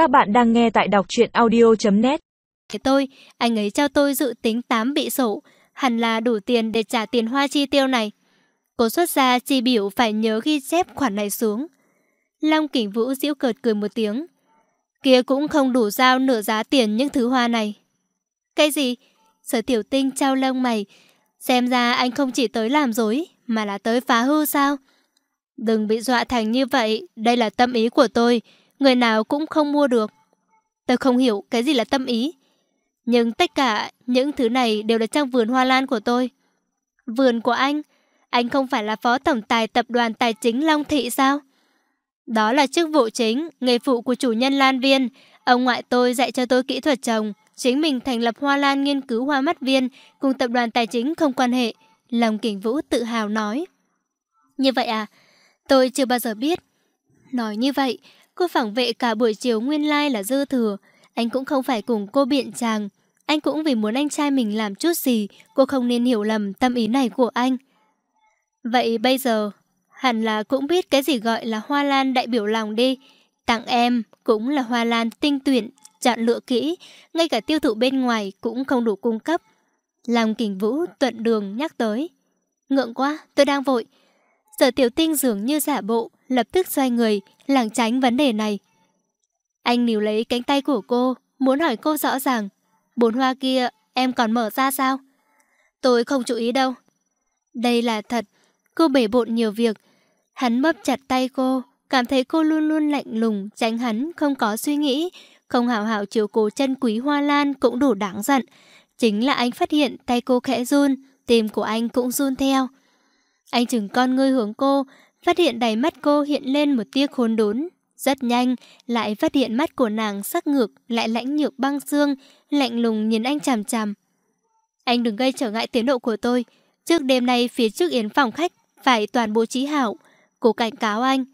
Các bạn đang nghe tại đọc truyện audio.net Tôi, anh ấy cho tôi dự tính 8 bị sổ, hẳn là đủ tiền để trả tiền hoa chi tiêu này. Cố xuất ra chi biểu phải nhớ ghi chép khoản này xuống. Long Kình Vũ giễu cợt cười một tiếng. Kia cũng không đủ giao nửa giá tiền những thứ hoa này. Cái gì? Sở tiểu tinh trao lông mày. Xem ra anh không chỉ tới làm dối, mà là tới phá hư sao? Đừng bị dọa thành như vậy, đây là tâm ý của tôi, người nào cũng không mua được. Tôi không hiểu cái gì là tâm ý. Nhưng tất cả những thứ này đều là trong vườn hoa lan của tôi. Vườn của anh? Anh không phải là phó tổng tài tập đoàn tài chính Long Thị sao? Đó là chức vụ chính, nghề phụ của chủ nhân lan viên. Ông ngoại tôi dạy cho tôi kỹ thuật trồng. Chính mình thành lập hoa lan nghiên cứu hoa mắt viên, cùng tập đoàn tài chính không quan hệ. Long Kình Vũ tự hào nói. Như vậy à? Tôi chưa bao giờ biết. Nói như vậy, cô phẳng vệ cả buổi chiều nguyên lai là dư thừa. Anh cũng không phải cùng cô biện chàng. Anh cũng vì muốn anh trai mình làm chút gì, cô không nên hiểu lầm tâm ý này của anh. Vậy bây giờ, hẳn là cũng biết cái gì gọi là hoa lan đại biểu lòng đi. Tặng em cũng là hoa lan tinh tuyển, chọn lựa kỹ, ngay cả tiêu thụ bên ngoài cũng không đủ cung cấp. Lòng kình vũ tuận đường nhắc tới. Ngượng quá, tôi đang vội. Sở tiểu tinh dường như giả bộ, lập tức xoay người, lảng tránh vấn đề này. Anh níu lấy cánh tay của cô, muốn hỏi cô rõ ràng. Bốn hoa kia em còn mở ra sao? Tôi không chú ý đâu. Đây là thật, cô bể bộn nhiều việc. Hắn bóp chặt tay cô, cảm thấy cô luôn luôn lạnh lùng, tránh hắn, không có suy nghĩ. Không hào hảo chiều cố chân quý hoa lan cũng đủ đáng giận. Chính là anh phát hiện tay cô khẽ run, tim của anh cũng run theo. Anh chừng con ngươi hướng cô, phát hiện đầy mắt cô hiện lên một tia khốn đốn. Rất nhanh, lại phát hiện mắt của nàng sắc ngược, lại lãnh nhược băng xương, lạnh lùng nhìn anh chằm chằm. Anh đừng gây trở ngại tiến độ của tôi. Trước đêm nay phía trước yến phòng khách, phải toàn bố trí hảo. Cô cảnh cáo anh.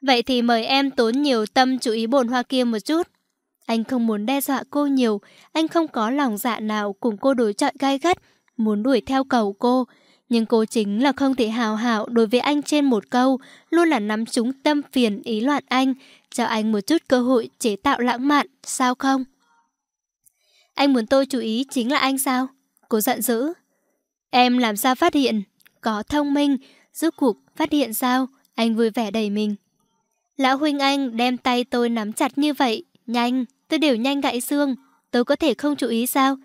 Vậy thì mời em tốn nhiều tâm chú ý bồn hoa kia một chút. Anh không muốn đe dọa cô nhiều, anh không có lòng dạ nào cùng cô đối chọi gai gắt, muốn đuổi theo cầu cô. Nhưng cô chính là không thể hào hảo đối với anh trên một câu, luôn là nắm trúng tâm phiền ý loạn anh, cho anh một chút cơ hội chế tạo lãng mạn, sao không? Anh muốn tôi chú ý chính là anh sao? Cô giận dữ. Em làm sao phát hiện? Có thông minh, giúp cuộc phát hiện sao? Anh vui vẻ đầy mình. Lão huynh anh đem tay tôi nắm chặt như vậy, nhanh, tôi đều nhanh gãy xương, tôi có thể không chú ý sao?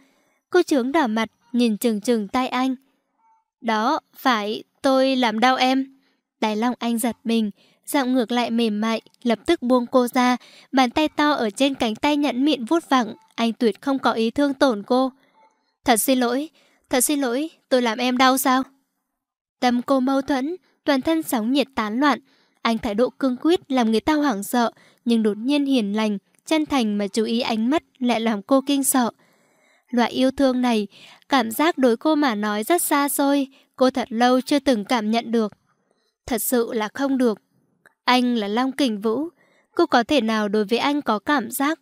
Cô trướng đỏ mặt, nhìn chừng chừng tay anh. Đó, phải, tôi làm đau em. Đài Long Anh giật mình, giọng ngược lại mềm mại, lập tức buông cô ra, bàn tay to ở trên cánh tay nhẫn mịn vuốt vẳng, anh tuyệt không có ý thương tổn cô. Thật xin lỗi, thật xin lỗi, tôi làm em đau sao? Tâm cô mâu thuẫn, toàn thân sóng nhiệt tán loạn, anh thái độ cương quyết làm người ta hoảng sợ, nhưng đột nhiên hiền lành, chân thành mà chú ý ánh mắt lại làm cô kinh sợ. Loại yêu thương này, cảm giác đối cô mà nói rất xa xôi, cô thật lâu chưa từng cảm nhận được. Thật sự là không được. Anh là Long Kình Vũ, cô có thể nào đối với anh có cảm giác.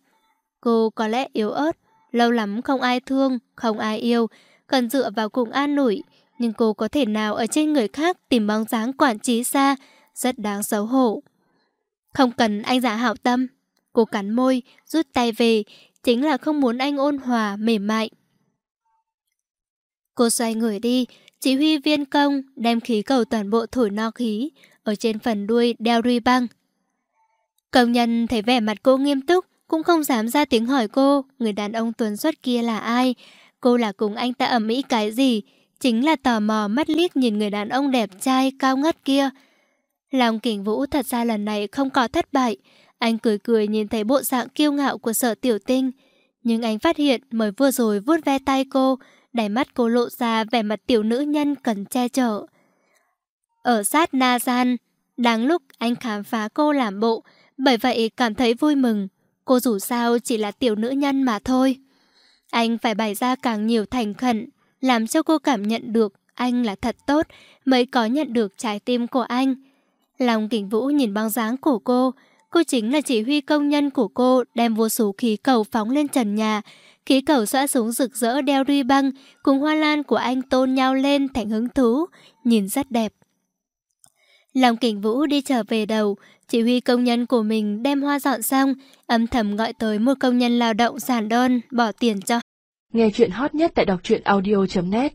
Cô có lẽ yếu ớt, lâu lắm không ai thương, không ai yêu, cần dựa vào cùng an nổi. nhưng cô có thể nào ở trên người khác tìm bóng dáng quản trí xa, rất đáng xấu hổ. Không cần anh giả hảo tâm. Cô cắn môi, rút tay về, chính là không muốn anh ôn hòa, mềm mại. Cô xoay người đi, chỉ huy viên công đem khí cầu toàn bộ thổi no khí, ở trên phần đuôi đeo ruy băng. Công nhân thấy vẻ mặt cô nghiêm túc, cũng không dám ra tiếng hỏi cô, người đàn ông tuần xuất kia là ai, cô là cùng anh ta ẩm mỹ cái gì, chính là tò mò mắt liếc nhìn người đàn ông đẹp trai cao ngất kia. Lòng kỉnh vũ thật ra lần này không có thất bại, anh cười cười nhìn thấy bộ dạng kiêu ngạo của sở tiểu tinh. Nhưng anh phát hiện mới vừa rồi vuốt ve tay cô, đáy mắt cô lộ ra vẻ mặt tiểu nữ nhân cần che chở. Ở sát Na Gian, đáng lúc anh khám phá cô làm bộ, bởi vậy cảm thấy vui mừng. Cô dù sao chỉ là tiểu nữ nhân mà thôi. Anh phải bày ra càng nhiều thành khẩn, làm cho cô cảm nhận được anh là thật tốt mới có nhận được trái tim của anh. Lòng kỉnh vũ nhìn bóng dáng của cô, Cô chính là chỉ huy công nhân của cô đem vô số khí cầu phóng lên trần nhà. Khí cầu xóa súng rực rỡ đeo ruy băng cùng hoa lan của anh tôn nhau lên thành hứng thú, nhìn rất đẹp. Lòng kình vũ đi trở về đầu, Chỉ huy công nhân của mình đem hoa dọn xong, âm thầm gọi tới một công nhân lao động giản đơn, bỏ tiền cho. Nghe chuyện hot nhất tại đọc truyện audio.net